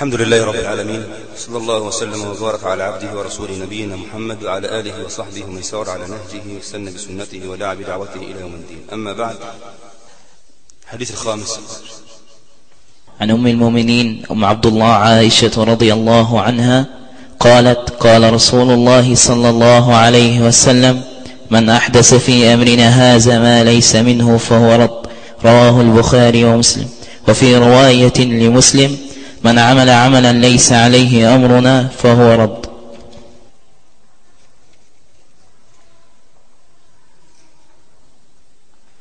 الحمد لله رب العالمين صلى الله وسلم وبارك على عبده ورسوله نبينا محمد وعلى آله وصحبه ومن سار على نهجه واستنى بسنته ودعا بدعوته إلى يوم الدين. أما بعد الحديث الخامس. عن أم المؤمنين أم عبد الله عائشة رضي الله عنها قالت قال رسول الله صلى الله عليه وسلم من أحدث في أمرنا هذا ما ليس منه فهو رد. رواه البخاري ومسلم. وفي رواية لمسلم من عمل عملا ليس عليه أمرنا فهو رد.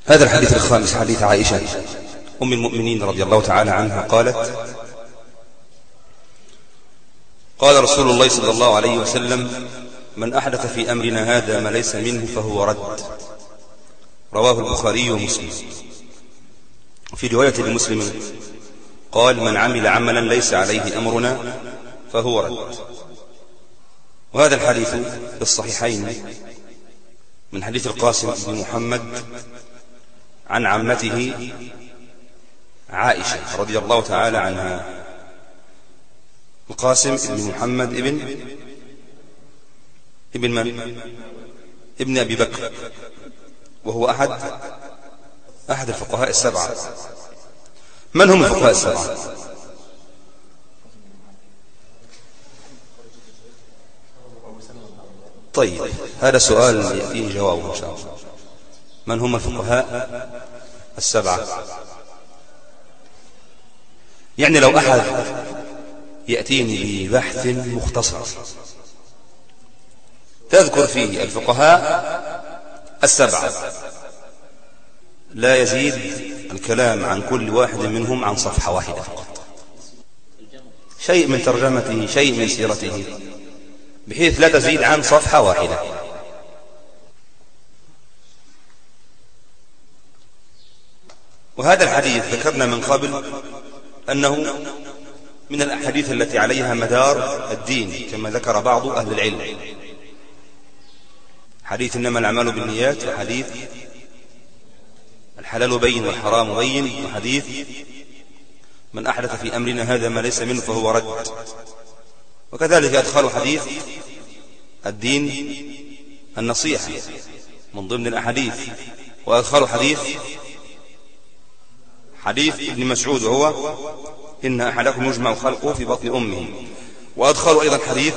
هذا الحديث الخامس حديث عائشة أم المؤمنين رضي الله تعالى عنها قالت قال رسول الله صلى الله عليه وسلم من أحدث في أمرنا هذا ما ليس منه فهو رد. رواه البخاري ومسلم. في رواية لمسلم قال من عمل عملا ليس عليه أمرنا فهو رد. وهذا الحديث في الصحيحين من حديث القاسم بن محمد عن عمته عائشة رضي الله تعالى عنها. القاسم بن محمد ابن ابن من؟ ابن أبي بكر وهو أحد أحد الفقهاء السبعة. من هم الفقهاء السبعة طيب هذا سؤال يأتيه جوابه إن شاء الله. من هم الفقهاء السبعة؟ يعني لو أحد يأتيني ببحث مختصر. تذكر فيه الفقهاء السبعة. لا يزيد الكلام عن كل واحد منهم عن صفحة واحدة. فقط شيء من ترجمته شيء من سيرته بحيث لا تزيد عن صفحة واحدة. وهذا الحديث ذكرنا من قبل أنه من الأحاديث التي عليها مدار الدين كما ذكر بعض أهل العلم. حديث إنما الأعمال بالنيات وحديث الحلال بين والحرام بين وحديث من أحدث في أمرنا هذا ما ليس منه فهو رد. وكذلك أدخل حديث الدين النصيحة من ضمن الأحاديث. وأدخل حديث حديث ابن مسعود وهو إن أحدكم يجمع خلقه في بطن أمه. وأدخل أيضا حديث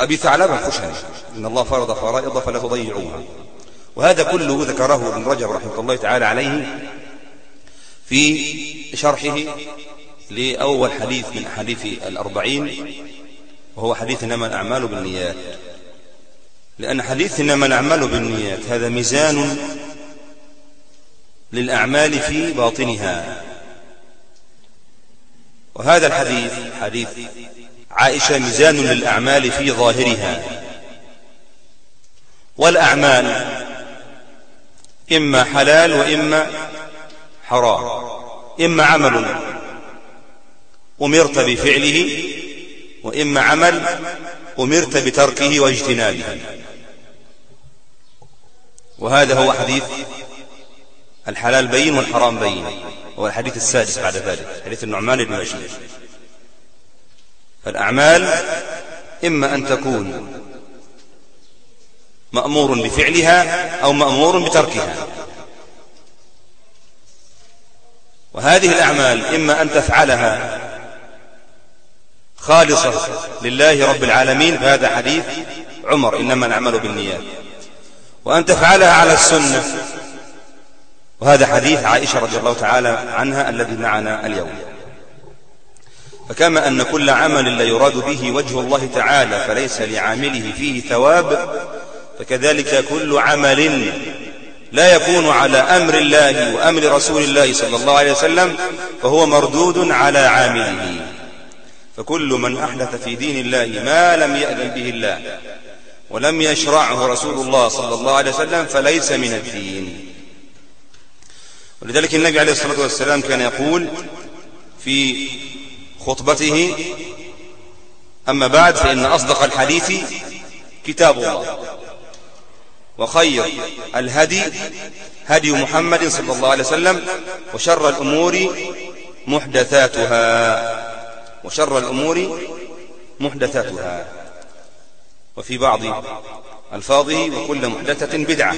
أبي ثعلب الخشني. إن الله فرض فرائض فلا تضيعوها. وهذا كله ذكره ابن رجب رحمه الله تعالى عليه في شرحه لأول حديث من حديث الأربعين وهو حديث إنما الأعمال بالنيات. لأن حديث إنما الأعمال بالنيات هذا ميزان للأعمال في باطنها. وهذا الحديث حديث عائشة ميزان للأعمال في ظاهرها. والأعمال إما حلال وإما حرام. إما عمل أمرت بفعله وإما عمل أمرت بتركه واجتنابه. وهذا هو حديث الحلال بين والحرام بين. هو الحديث السادس بعد ذلك حديث النعمان بن بشير فالأعمال إما أن تكون مأمور بفعلها أو مأمور بتركها. وهذه الأعمال إما أن تفعلها خالصة لله رب العالمين فهذا حديث عمر إنما نعمل بالنيات. وأن تفعلها على السنة. وهذا حديث عائشة رضي الله تعالى عنها الذي معنا اليوم. فكما أن كل عمل لا يراد به وجه الله تعالى فليس لعامله فيه ثواب فكذلك كل عمل لا يكون على أمر الله وأمر رسول الله صلى الله عليه وسلم فهو مردود على عامله. فكل من أحدث في دين الله ما لم يأذن به الله ولم يشرعه رسول الله صلى الله عليه وسلم فليس من الدين. ولذلك النبي عليه الصلاة والسلام كان يقول في خطبته أما بعد فإن أصدق الحديث كتاب الله. وخير الهدي هدي محمد صلى الله عليه وسلم وشر الأمور محدثاتها. وشر الأمور محدثاتها. وفي بعض ألفاظه وكل محدثة بدعة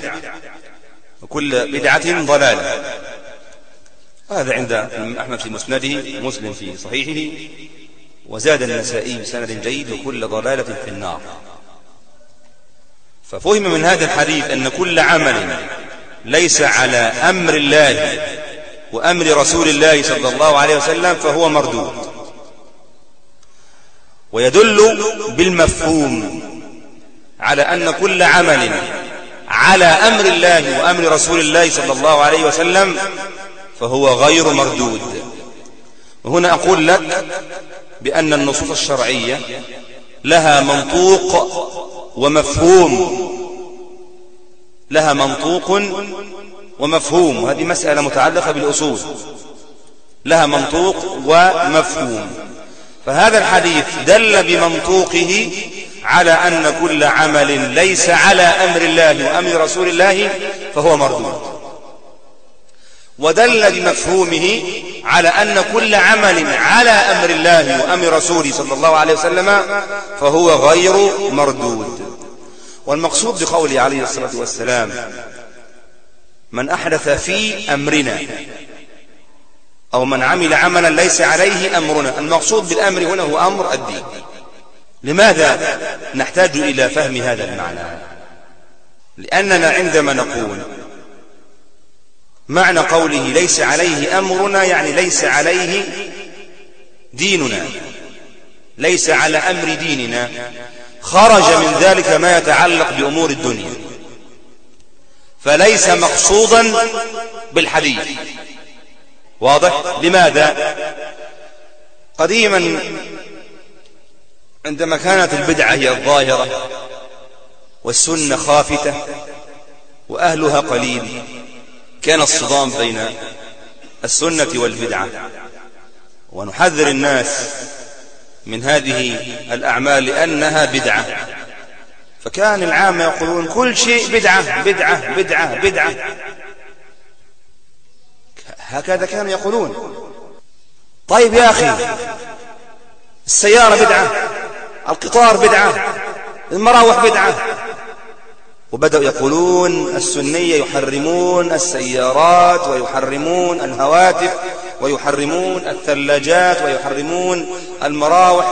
وكل بدعة ضلالة. هذا عند أحمد في مسنده مسلم في صحيحه وزاد النسائي بسند جيد وكل ضلالة في النار. ففهم من هذا الحديث أن كل عمل ليس على أمر الله وأمر رسول الله صلى الله عليه وسلم فهو مردود. ويدل بالمفهوم على أن كل عمل على أمر الله وأمر رسول الله صلى الله عليه وسلم فهو غير مردود. وهنا أقول لك بأن النصوص الشرعية لها منطوق ومفهوم. لها منطوق ومفهوم. وهذه مسألة متعلقة بالأصول. لها منطوق ومفهوم. فهذا الحديث دل بمنطوقه على أن كل عمل ليس على أمر الله وأمر رسول الله فهو مردود. ودل بمفهومه على أن كل عمل على أمر الله وأمر رسوله صلى الله عليه وسلم فهو غير مردود. والمقصود بقوله عليه الصلاة والسلام من أحدث في أمرنا أو من عمل عملا ليس عليه أمرنا. المقصود بالأمر هنا هو أمر الدين. لماذا نحتاج إلى فهم هذا المعنى؟ لأننا عندما نقول معنى قوله ليس عليه أمرنا يعني ليس عليه ديننا ليس على أمر ديننا خرج من ذلك ما يتعلق بأمور الدنيا. فليس مقصودا بالحديث. واضح؟ لماذا؟ قديما عندما كانت البدعة هي الظاهرة والسنة خافتة وأهلها قليل كان الصدام بين السنة والبدعة. ونحذر الناس من هذه الأعمال لأنها بدعة. فكان العامة يقولون كل شيء بدعة بدعة بدعة بدعة. هكذا كانوا يقولون. طيب يا أخي السيارة بدعة القطار بدعة المراوح بدعة. وبدأوا يقولون السنية يحرمون السيارات ويحرمون الهواتف ويحرمون الثلاجات ويحرمون المراوح.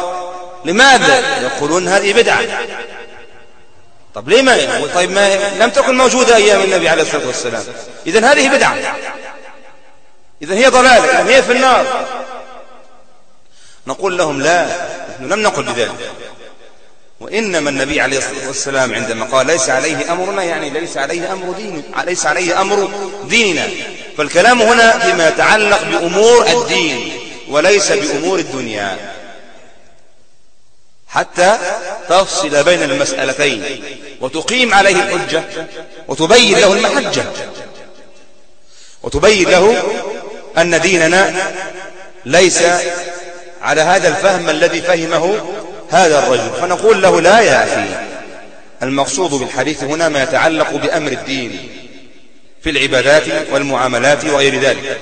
لماذا يقولون هذه بدعة؟ طب ليه ما طيب ما لم تكن موجودة أيام النبي عليه الصلاة والسلام. إذا هذه بدعة. إذا هي ضلالة. إذا هي في النار. نقول لهم لا نحن لم نقل بذلك. وإنما النبي عليه الصلاة والسلام عندما قال ليس عليه أمرنا يعني ليس عليه أمر دين ليس عليه أمر ديننا فالكلام هنا فيما يتعلق بأمور الدين وليس بأمور الدنيا. حتى تفصل بين المسألتين وتقيم عليه الحجة وتبين له المحجة. وتبين له أن ديننا ليس على هذا الفهم الذي فهمه هذا الرجل. فنقول له لا يا أخي. المقصود بالحديث هنا ما يتعلق بأمر الدين في العبادات والمعاملات وغير ذلك.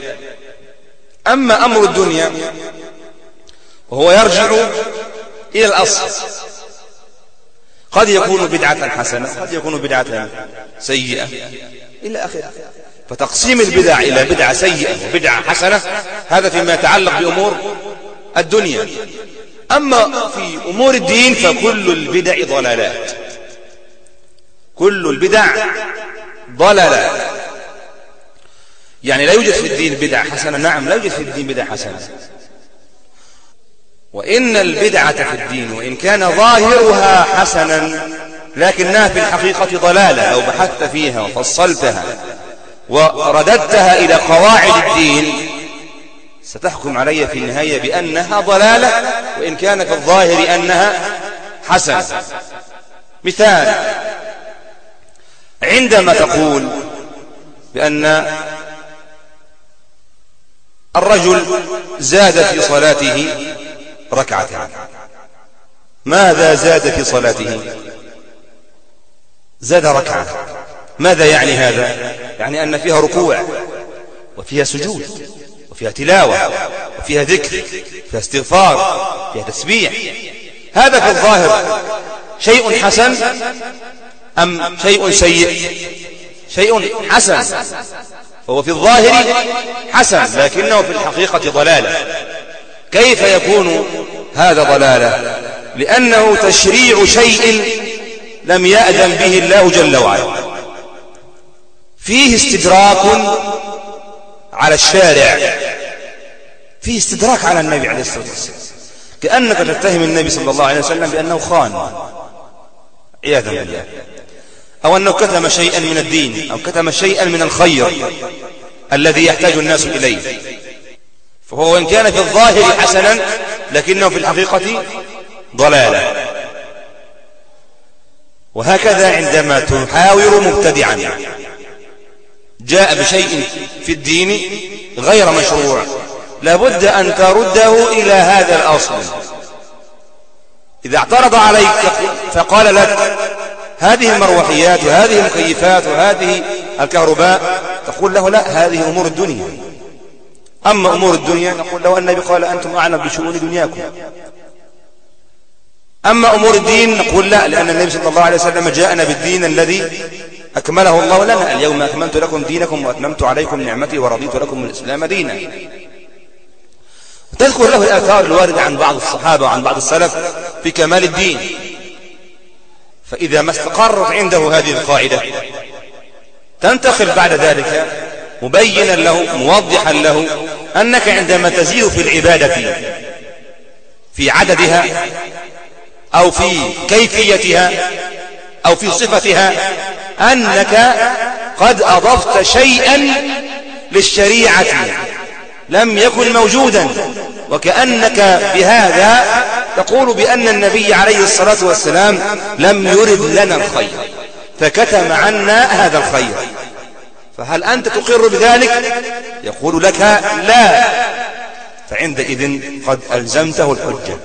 أما أمر الدنيا وهو يرجع إلى الأصل. قد يكون بدعة حسنة قد يكون بدعة سيئة إلى آخره. فتقسيم البدع إلى بدعة سيئة وبدعة حسنة هذا فيما يتعلق بأمور الدنيا. أما في أمور الدين فكل البدع ضلالات. كل البدع ضلالات. يعني لا يوجد في الدين بدع حسنة. نعم لا يوجد في الدين بدع حسنة. وإن البدعة في الدين وإن كان ظاهرها حسنا لكنها في الحقيقة ضلالة. لو بحثت فيها وفصلتها ورددتها إلى قواعد الدين ستحكم علي في النهاية بأنها ضلالة وإن كان في الظاهر أنها حسنة. مثال عندما تقول بأن الرجل زاد في صلاته ركعة ماذا زاد في صلاته؟ زاد ركعة. ماذا يعني هذا؟ يعني أن فيها ركوع وفيها سجود. وفيها تلاوة وفيها ذكر فيها استغفار فيها تسبيح. هذا في الظاهر شيء حسن أم شيء سيء؟ شيء حسن. هو في الظاهر حسن لكنه في الحقيقة ضلالة. كيف يكون هذا ضلالة؟ لأنه تشريع شيء لم يأذن به الله جل وعلا. فيه استدراك على الشارع فيه استدراك على النبي عليه الصلاة والسلام. كأنك تتهم النبي صلى الله عليه وسلم بأنه خان. عياذا بالله. أو أنه كتم شيئا من الدين أو كتم شيئا من الخير الذي يحتاج الناس إليه. فهو وإن كان في الظاهر حسنا لكنه في الحقيقة ضلالا. وهكذا عندما تحاور مبتدعا. جاء بشيء في الدين غير مشروع. لابد أن ترده إلى هذا الأصل. إذا اعترض عليك فقال لك هذه المروحيات وهذه المكيفات وهذه الكهرباء تقول له لا هذه أمور الدنيا. أما أمور الدنيا نقول له النبي قال أنتم أعلم بشؤون دنياكم. أما أمور الدين نقول لا لأن النبي صلى الله عليه وسلم جاءنا بالدين الذي أكمله الله لنا. اليوم أكملت لكم دينكم وأتممت عليكم نعمتي ورضيت لكم الإسلام دينا. تذكر له الآثار الواردة عن بعض الصحابة وعن بعض السلف في كمال الدين. فإذا ما استقرت عنده هذه القاعدة تنتقل بعد ذلك مبينا له موضحا له أنك عندما تزيد في العبادة في عددها أو في كيفيتها أو في صفتها أنك قد أضفت شيئا للشريعة. لم يكن موجودا. وكأنك بهذا تقول بأن النبي عليه الصلاة والسلام لم يرد لنا الخير فكتم عنا هذا الخير. فهل أنت تقر بذلك؟ يقول لك لا فعندئذ قد ألزمته الحجة.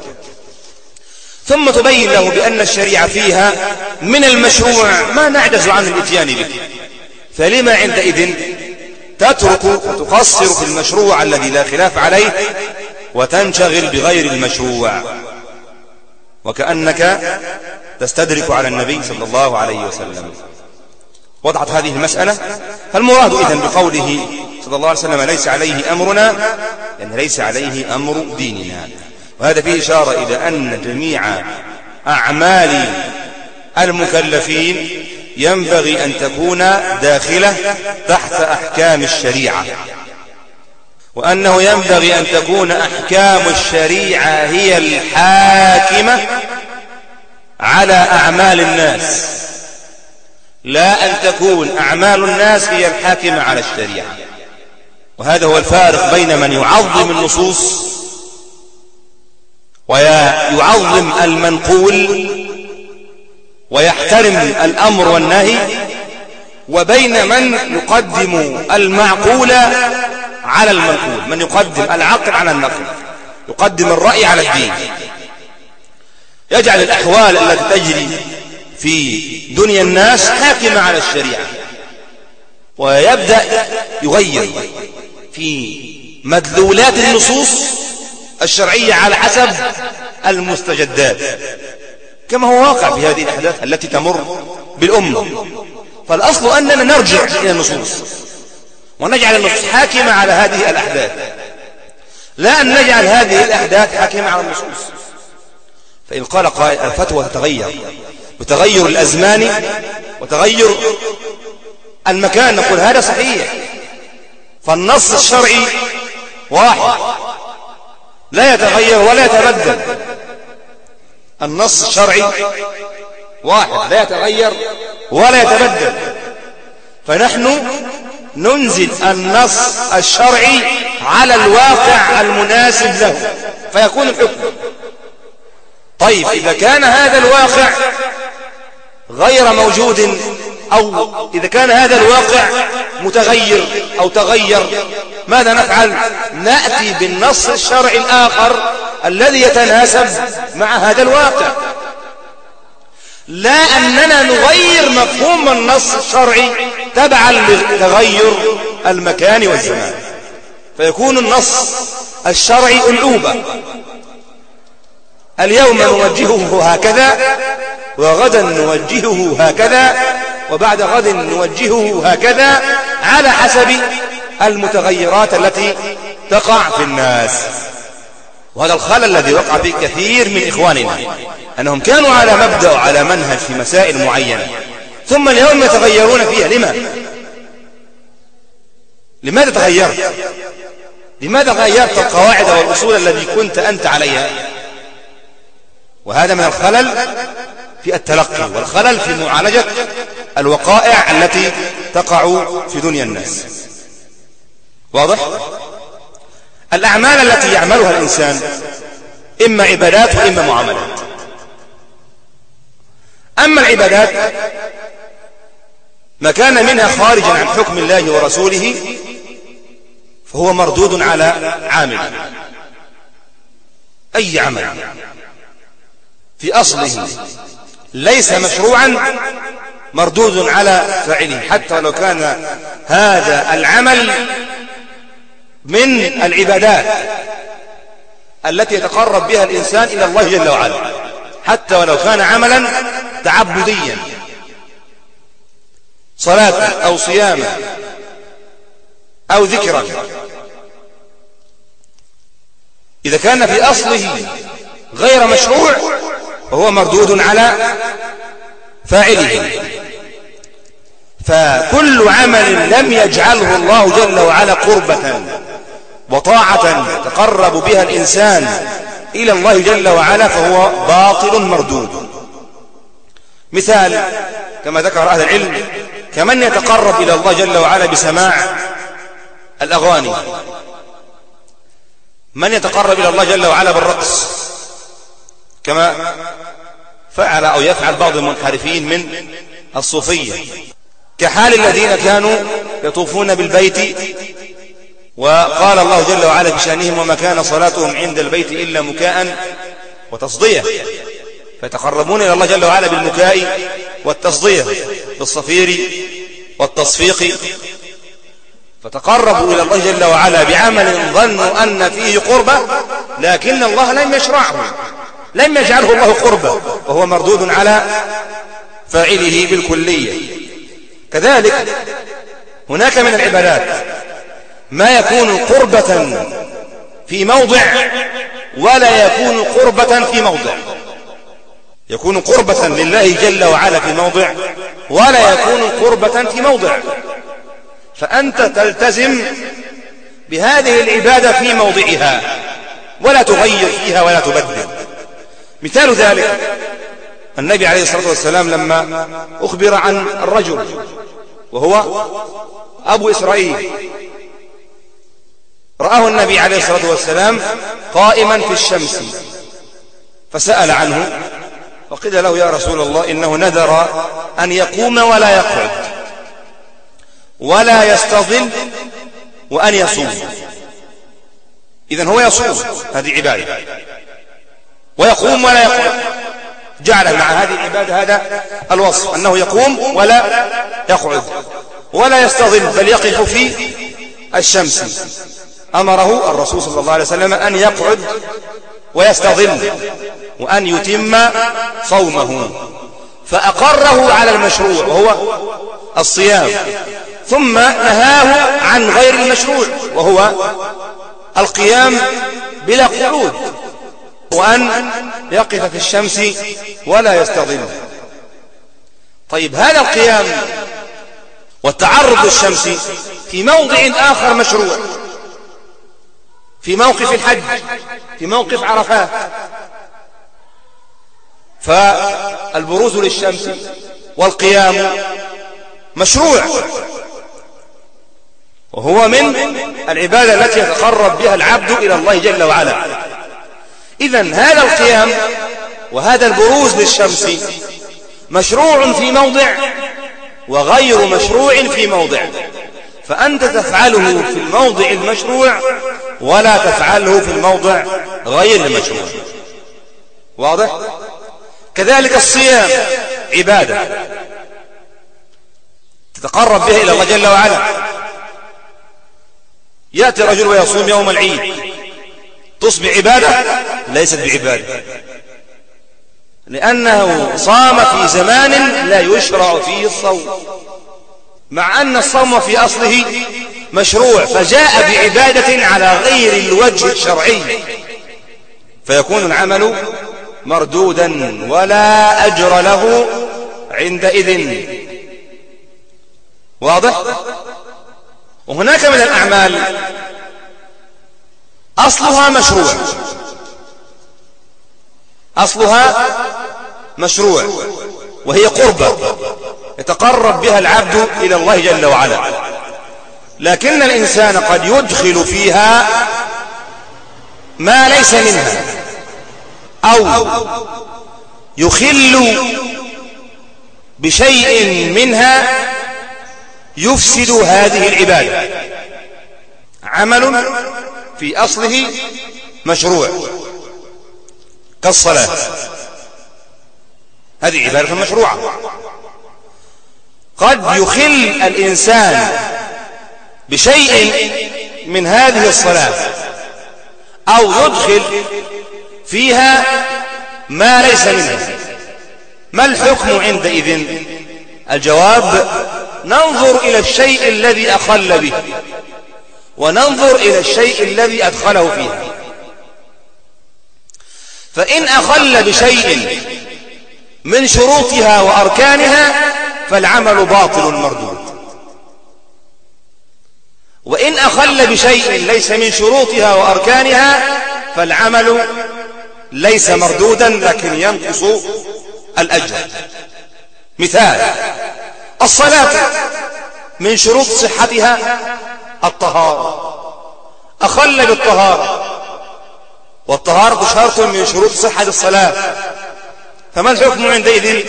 ثم تبين له بأن الشريعة فيها من المشروع ما نعجز عن الإتيان به. فلما عندئذ تترك وتقصر في المشروع الذي لا خلاف عليه وتنشغل بغير المشروع. وكأنك تستدرك على النبي صلى الله عليه وسلم. وضعت هذه المسألة. فالمراد إذن بقوله صلى الله عليه وسلم ليس عليه أمرنا لأن ليس عليه أمر ديننا. وهذا فيه إشارة إلى أن جميع أعمال المكلفين ينبغي أن تكون داخلة تحت أحكام الشريعة وأنه ينبغي أن تكون أحكام الشريعة هي الحاكمة على أعمال الناس لا أن تكون أعمال الناس هي الحاكمة على الشريعة وهذا هو الفارق بين من يعظم النصوص ويعظم المنقول ويحترم الأمر والنهي وبين من يقدم المعقول على المنقول من يقدم العقل على النقل يقدم الرأي على الدين. يجعل الأحوال التي تجري في دنيا الناس حاكمة على الشريعة. ويبدأ يغير في مدلولات النصوص الشرعية على حسب المستجدات. كما هو واقع في هذه الأحداث التي تمر بالأمة فالأصل أننا نرجع إلى النصوص ونجعل النصوص حاكمة على هذه الأحداث. لا أن نجعل هذه الأحداث حاكمة على النصوص. فإن قال قائل الفتوى تتغير بتغير الأزمان وتغير المكان. نقول هذا صحيح. فالنص الشرعي واحد. لا يتغير ولا يتبدل. النص الشرعي واحد لا يتغير ولا يتبدل. فنحن ننزل النص الشرعي على الواقع المناسب له فيكون الحكم. طيب إذا كان هذا الواقع غير موجود أو إذا كان هذا الواقع متغير أو تغير ماذا نفعل؟ نأتي بالنص الشرعي الآخر الذي يتناسب مع هذا الواقع. لا أننا نغير مفهوم النص الشرعي تبعا لتغير المكان والزمان. فيكون النص الشرعي ألعوبة اليوم نوجهه هكذا وغدا نوجهه هكذا وبعد غد نوجهه هكذا على حسب المتغيرات التي تقع في الناس. وهذا الخلل الذي وقع في كثير من إخواننا أنهم كانوا على مبدأ وعلى منهج في مسائل معينة ثم اليوم يتغيرون فيها. لما؟ لماذا تغيرت؟ لماذا غيرت القواعد والأصول الذي كنت أنت عليها؟ وهذا من الخلل في التلقي والخلل في معالجة الوقائع التي تقع في دنيا الناس. واضح؟ الأعمال التي يعملها الإنسان إما عبادات وإما معاملات. أما العبادات ما كان منها خارجا عن حكم الله ورسوله فهو مردود على عامل. أي عمل؟ في أصله ليس مشروعا مردود على فاعله حتى لو كان هذا العمل من العبادات التي يتقرب بها الإنسان إلى الله جل وعلا. حتى ولو كان عملا تعبديا. صلاة أو صياما أو ذكرا. إذا كان في أصله غير مشروع فهو مردود على فاعله. فكل عمل لم يجعله الله جل وعلا قربة. وطاعة تقرب بها الإنسان إلى الله جل وعلا فهو باطل مردود. مثال كما ذكر أهل العلم كمن يتقرب إلى الله جل وعلا بسماع الأغاني. من يتقرب إلى الله جل وعلا بالرقص؟ كما فعل أو يفعل بعض المنحرفين من الصوفية. كحال الذين كانوا يطوفون بالبيت وقال الله جل وعلا بشأنهم وما كان صلاتهم عند البيت إلا مكاء وتصدية. فيتقربون إلى الله جل وعلا بالمكاء والتصدية بالصفير والتصفيق. فتقربوا إلى الله جل وعلا بعمل ظنوا أن فيه قربة لكن الله لم يشرعه لم يجعله الله قربة وهو مردود على فاعله بالكلية. كذلك هناك من العبادات ما يكون قربة في موضع ولا يكون قربة في موضع. يكون قربة لله جل وعلا في موضع ولا يكون قربة في موضع. فأنت تلتزم بهذه العبادة في موضعها ولا تغير فيها ولا تبدل. مثال ذلك النبي عليه الصلاة والسلام لما أخبر عن الرجل وهو أبو إسرائيل رآه النبي عليه الصلاة والسلام قائما في الشمس فسأل عنه وقيل له يا رسول الله إنه نذر أن يقوم ولا يقعد ولا يستظل وأن يصوم. إذن هو يصوم هذه عبادة. ويقوم ولا يقعد. جعل مع هذه العبادة هذا الوصف أنه يقوم ولا يقعد ولا يستظل بل يقف في الشمس. أمره الرسول صلى الله عليه وسلم أن يقعد ويستظل وأن يتم صومه فأقره على المشروع وهو الصيام ثم نهاه عن غير المشروع وهو القيام بلا قعود وأن يقف في الشمس ولا يستظل. طيب هذا القيام والتعرض للشمس في موضع آخر مشروع في موقف الحج في موقف عرفات. فالبروز للشمس والقيام مشروع. وهو من العبادة التي يتقرب بها العبد إلى الله جل وعلا. إذا هذا القيام وهذا البروز للشمس مشروع في موضع وغير مشروع في موضع. فأنت تفعله في الموضع المشروع ولا تفعله في الموضع غير المشروع واضح؟ كذلك الصيام عبادة. تتقرب به إلى الله جل وعلا. يأتي رجل ويصوم يوم العيد. تصبح عبادة؟ ليست بعبادة. لأنه صام في زمان لا يشرع فيه الصوم. مع أن الصوم في أصله مشروع فجاء بعبادة على غير الوجه الشرعي. فيكون العمل مردودا ولا أجر له عندئذ. واضح؟ وهناك من الأعمال أصلها مشروع. أصلها مشروع وهي قربة يتقرب بها العبد إلى الله جل وعلا. لكن الإنسان قد يدخل فيها ما ليس منها أو يخل بشيء منها يفسد هذه العبادة. عمل في أصله مشروع كالصلاة. هذه عبادة مشروعة. قد يخل الإنسان بشيء من هذه الصلاة أو يدخل فيها ما ليس منها. ما الحكم عندئذ؟ الجواب ننظر إلى الشيء الذي أخل به وننظر إلى الشيء الذي أدخله فيها. فإن أخل بشيء من شروطها وأركانها فالعمل باطل مردود. وإن أخل بشيء ليس من شروطها وأركانها فالعمل ليس مردودا لكن ينقص الأجر. مثال الصلاة من شروط صحتها الطهارة. أخل بالطهارة والطهارة شرط من شروط صحة الصلاة. فما الحكم عندئذ؟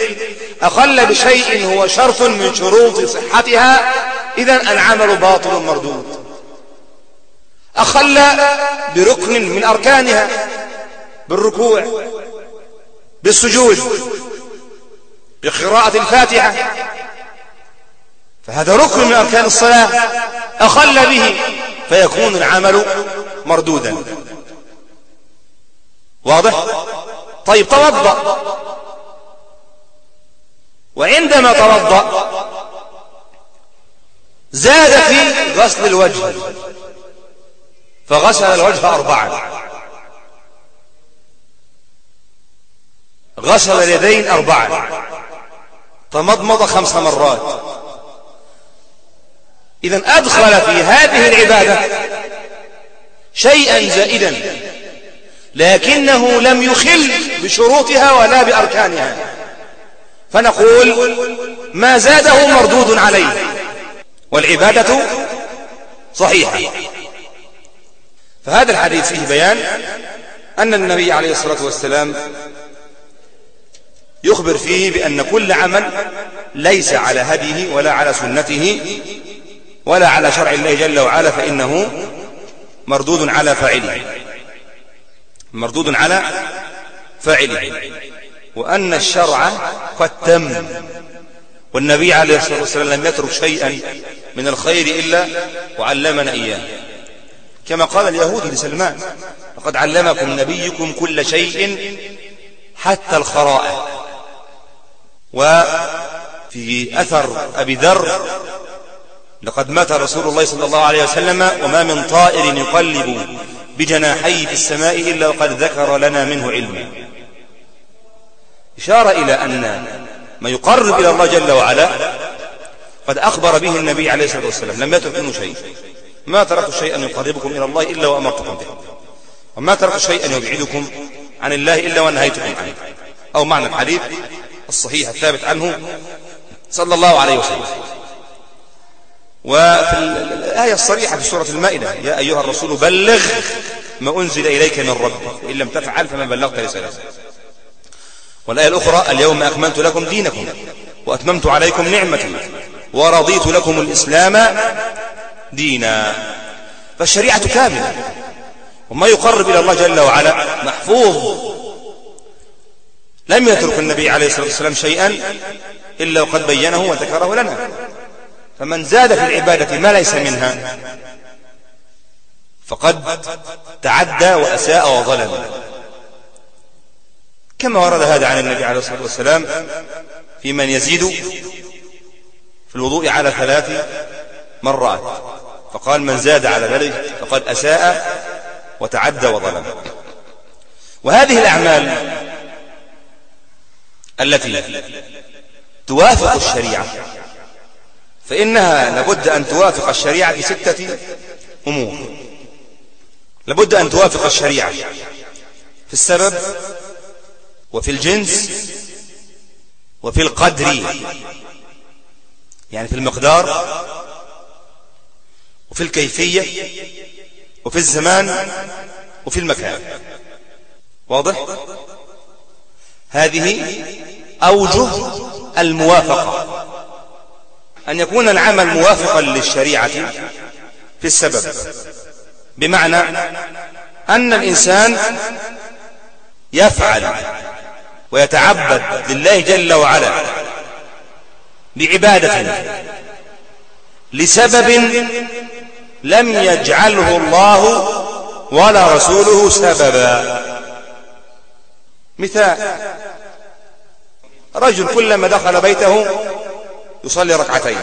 أخل بشيء هو شرط من شروط صحتها إذا العمل باطل مردود. أخل بركن من أركانها بالركوع بالسجود بقراءة الفاتحة. فهذا ركن من أركان الصلاة. أخل به فيكون العمل مردودا. واضح؟ طيب توضأ. وعندما توضأ زاد في غسل الوجه. فغسل الوجه أربعا. غسل اليدين أربعا. تمضمض خمس مرات. إذا أدخل في هذه العبادة شيئا زائدا لكنه لم يخل بشروطها ولا بأركانها. فنقول ما زاده مردود عليه. والعبادة صحيحة. فهذا الحديث فيه بيان أن النبي عليه الصلاة والسلام يخبر فيه بأن كل عمل ليس على هديه ولا على سنته ولا على شرع الله جل وعلا فإنه مردود على فاعله. مردود على فاعله. وأن الشرع قد تم. والنبي عليه الصلاة والسلام لم يترك شيئا من الخير إلا وعلمنا إياه. كما قال اليهود لسلمان لقد علمكم نبيكم كل شيء حتى الخرائع وفي أثر أبي ذر لقد مات رسول الله صلى الله عليه وسلم وما من طائر يقلب بجناحيه في السماء إلا وقد ذكر لنا منه علما إشارة إلى أن ما يقرب إلى الله جل وعلا قد أخبر به النبي عليه الصلاة والسلام لم يترك منه شيء. ما تركت شيئا يقربكم إلى الله إلا وأمرتكم به. وما تركت شيئا يبعدكم عن الله إلا ونهيتكم عنه. أو معنى الحديث الصحيح الثابت عنه صلى الله عليه وسلم. وفي الآية الصريحة في سورة المائدة يا أيها الرسول بلغ ما أنزل إليك من ربك وإن لم تفعل فما بلغت رسالته. والآية الأخرى اليوم أكملت لكم دينكم وأتممت عليكم نعمتي ورضيت لكم الإسلام دينا. فالشريعة كاملة. وما يقرب إلى الله جل وعلا. محفوظ. لم يترك النبي عليه الصلاة والسلام شيئا إلا وقد بينه وذكره لنا. فمن زاد في العبادة ما ليس منها فقد تعدى وأساء وظلم. كما ورد هذا عن النبي عليه الصلاة والسلام في من يزيد في الوضوء على ثلاث مرات. فقال من زاد على ذلك فقد أساء وتعدى وظلم. وهذه الأعمال التي توافق الشريعة فإنها لابد أن توافق الشريعة في ستة أمور. لابد أن توافق الشريعة في السبب وفي الجنس وفي القدر. يعني في المقدار وفي الكيفية وفي الزمان وفي المكان. واضح؟ هذه أوجه الموافقة. أن يكون العمل موافقا للشريعة في السبب. بمعنى أن الإنسان يفعل ويتعبد لله جل وعلا بعبادة لسبب لم يجعله الله ولا رسوله سببا. مثال رجل كلما دخل بيته يصلي ركعتين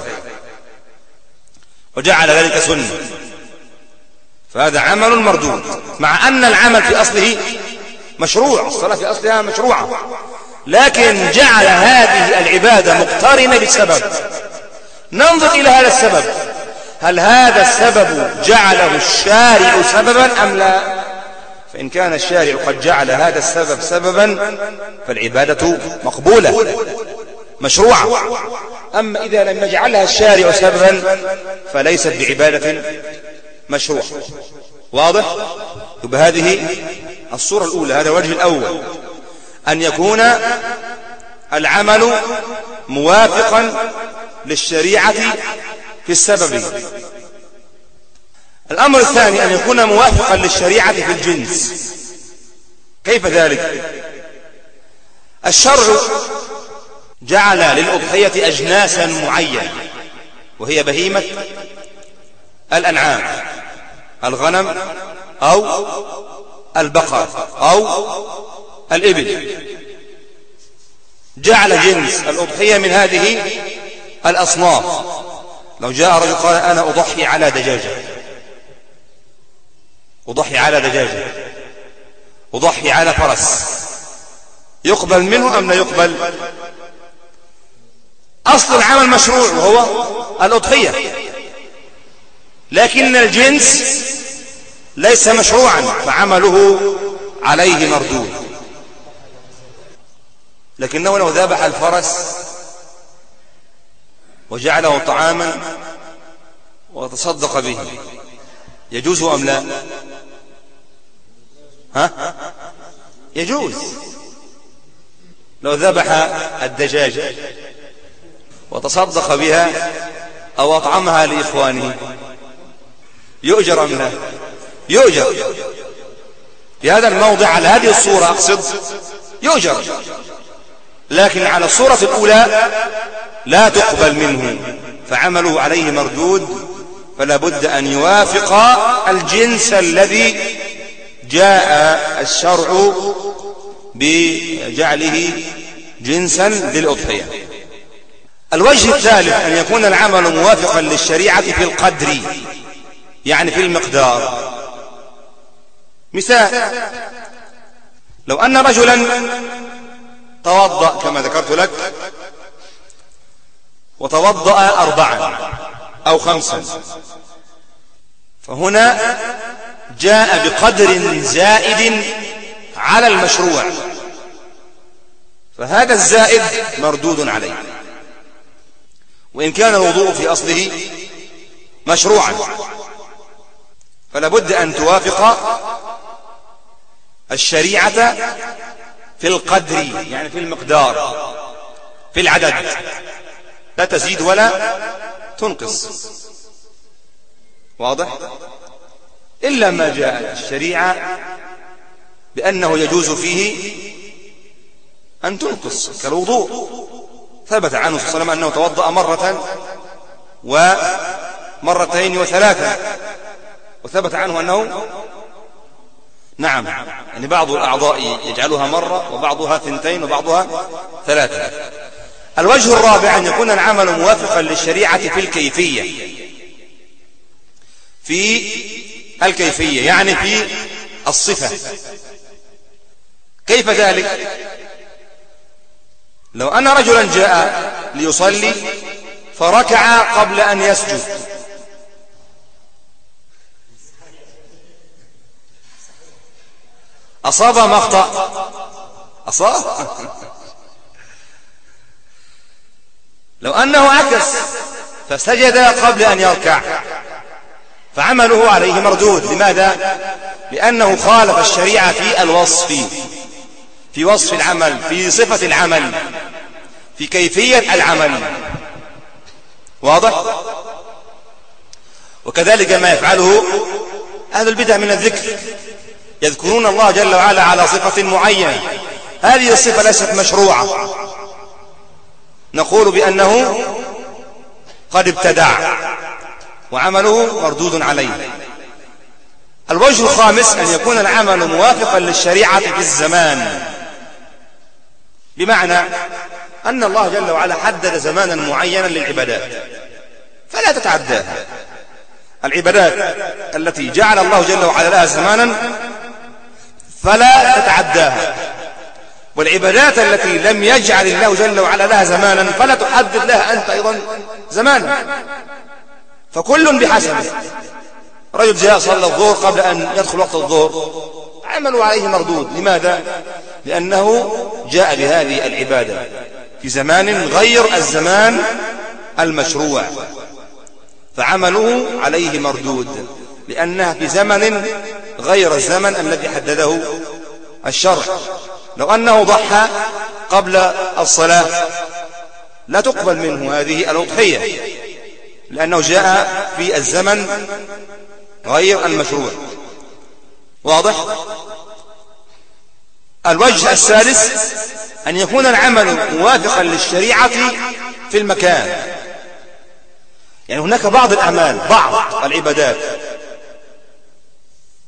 وجعل ذلك سنة. فهذا عمل مردود مع أن العمل في أصله مشروع الصلاة في أصلها مشروعة. لكن جعل هذه العبادة مقترنة بالسبب. ننظر إلى هذا السبب. هل هذا السبب جعله الشارع سببا أم لا؟ فإن كان الشارع قد جعل هذا السبب سببا فالعبادة مقبولة مشروعة. أما إذا لم يجعلها الشارع سببا فليست بعبادة مشروعة. واضح؟ يبقى هذه الصورة الأولى هذا الوجه الأول. أن يكون العمل موافقا للشريعة في السبب. الأمر الثاني أن يكون موافقا للشريعة في الجنس. كيف ذلك؟ الشرع جعل للأضحية أجناسا معينة وهي بهيمة الأنعام الغنم أو البقر أو الإبل. جعل جنس الأضحية من هذه الأصناف. لو جاء رجل قال أنا أضحي على دجاجة. أضحي على دجاجة. أضحي على فرس. يقبل منه أم لا يقبل؟ أصل العمل مشروع وهو الأضحية. لكن الجنس ليس مشروعا فعمله عليه مردود. لكنه لو ذبح الفرس وجعله طعاما وتصدق به. يجوز أم لا؟ ها؟ يجوز. لو ذبح الدجاجة وتصدق بها أو أطعمها لإخوانه يؤجر أم لا؟ يؤجر. في هذا الموضع على هذه الصورة أقصد يؤجر. لكن على الصورة الأولى لا تقبل منه. فعمله عليه مردود فلا بد أن يوافق الجنس الذي جاء الشرع بجعله جنسا للأضحية. الوجه الثالث أن يكون العمل موافقا للشريعة في القدر يعني في المقدار. مثال لو أن رجلا توضأ كما ذكرت لك وتوضأ أربعا أو خمسا. فهنا جاء بقدر زائد على المشروع. فهذا الزائد مردود عليه. وإن كان الوضوء في أصله مشروعا فلا بد أن توافق الشريعة في القدر يعني في المقدار في العدد. لا تزيد ولا تنقص. واضح؟ إلا ما جاء الشريعة بأنه يجوز فيه أن تنقص كالوضوء. ثبت عنه صلى الله عليه وسلم أنه توضأ مرة ومرتين وثلاثة وثبت عنه أنه نعم يعني بعض الأعضاء يجعلها مرة وبعضها ثنتين وبعضها ثلاثة. الوجه الرابع أن يكون العمل موافقا للشريعة في الكيفية. في الكيفية يعني في الصفة. كيف ذلك؟ لو أن رجلا جاء ليصلي فركع قبل أن يسجد. أصاب ما أخطأ أصاب؟ لو أنه عكس فسجد قبل أن يركع. فعمله عليه مردود. لماذا؟ لأنه خالف الشريعة في الوصف في وصف العمل في صفة العمل في كيفية العمل. واضح؟ وكذلك ما يفعله أهل البدع من الذكر. يذكرون الله جل وعلا على صفة معينة. هذه الصفة ليست مشروعة. نقول بأنه قد ابتدع وعمله مردود عليه. الوجه الخامس أن يكون العمل موافقا للشريعة في الزمان. بمعنى أن الله جل وعلا حدد زمانا معينا للعبادات. فلا تتعداها. العبادات التي جعل الله جل وعلا لها زمانا فلا تتعداها. والعبادات التي لم يجعل الله جل وعلا لها زمانا فلا تحدد لها أنت أيضا زمانا فكل بحسبه. رجل جاء صلى الظهر قبل أن يدخل وقت الظهر. عملوا عليه مردود. لماذا؟ لأنه جاء بهذه العبادة في زمان غير الزمان المشروع. فعمله عليه مردود. لأنها في زمن غير الزمن الذي حدده الشرع. لو أنه ضحى قبل الصلاة لا تقبل منه هذه الأضحية لأنه جاء في الزمن غير المشروع. واضح؟ الوجه الثالث أن يكون العمل موافقا للشريعة في المكان. يعني هناك بعض الأعمال بعض العبادات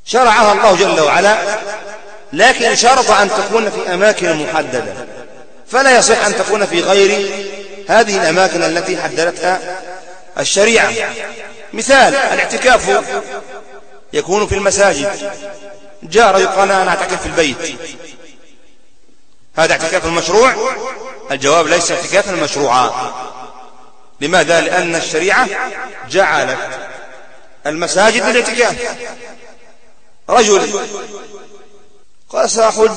شرعها الله جل وعلا لكن شرط أن تكون في أماكن محددة. فلا يصح أن تكون في غير هذه الأماكن التي حددتها الشريعة. مثال الاعتكاف يكون في المساجد. جاء رجل قال أنا أعتكف في البيت. هذا اعتكاف المشروع؟ الجواب ليس اعتكافا مشروعا لماذا؟ لأن الشريعة جعلت المساجد للاعتكاف. رجل قال سأحج.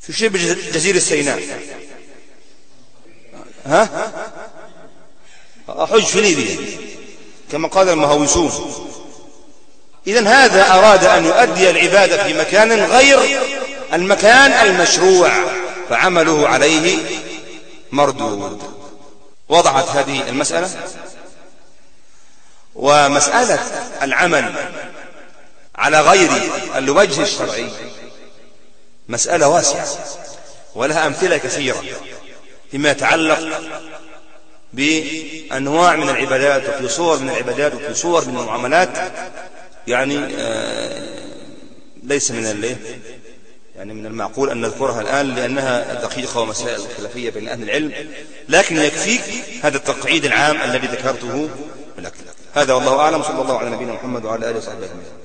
في شبه جزيرة سيناء ها؟ أحج في ليبيا. كما قال المهوسون إذا هذا أراد أن يؤدي العبادة في مكان غير المكان المشروع فعمله عليه مردود. وضعت هذه المسألة. ومسألة العمل. على غير الوجه الشرعي. مسألة واسعة ولها أمثلة كثيرة فيما يتعلق بأنواع من العبادات وفي صور من العبادات وفي صور من المعاملات. يعني آه ليس من الليه يعني من المعقول أن نذكرها الآن لأنها دقيقة ومسائل خلافية بين أهل العلم لكن يكفيك هذا التقعيد العام الذي ذكرته لك هذا والله أعلم صلى الله على نبينا محمد وعلى آله وصحبه أجمعين.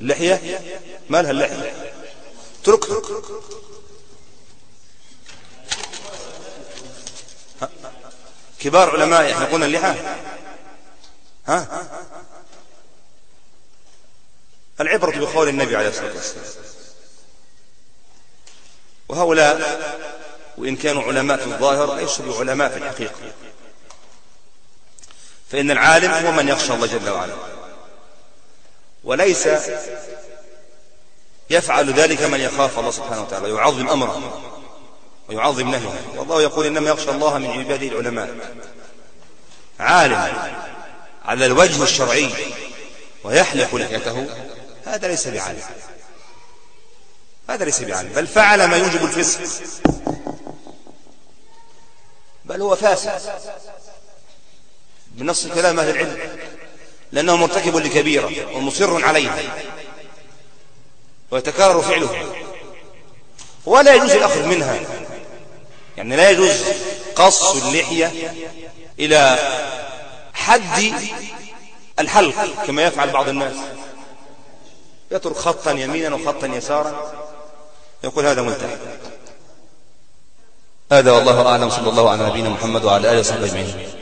اللحية؟ ما لها اللحية. تركها كبار علماء يحلقون اللحى. ها. العبرة بقول النبي عليه الصلاة والسلام. وهؤلاء وإن كانوا علماء في الظاهر ليسوا بعلماء في الحقيقة. فإن العالم هو من يخشى الله جل وعلا. وليس يفعل ذلك من يخاف الله سبحانه وتعالى يعظم أمره ويعظم نهيه. والله يقول إنما يخشى الله من عباده العلماء. عالم على الوجه الشرعي ويحلق لحيته هذا ليس بعالم. هذا ليس بعالم. بل فعل ما يوجب الفسق. بل هو فاسد بنص كلام أهل العلم. لأنه مرتكب لكبيرة ومصر عليها. ويتكرر فعله. ولا يجوز الأخذ منها. يعني لا يجوز قص اللحية إلى حد الحلق كما يفعل بعض الناس. يترك خطا يمينا وخطا يسارا. يقول هذا منتهي. هذا والله أعلم. صلى الله على نبينا محمد وعلى آله وصحبه أجمعين.